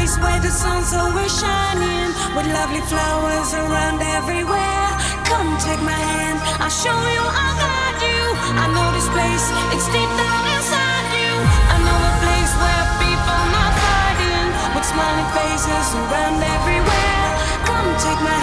place where the sun's always shining, with lovely flowers around everywhere. Come take my hand, I'll show you I got you. I know this place, it's deep down inside you. I know a place where people are fighting, with smiling faces around everywhere. Come take my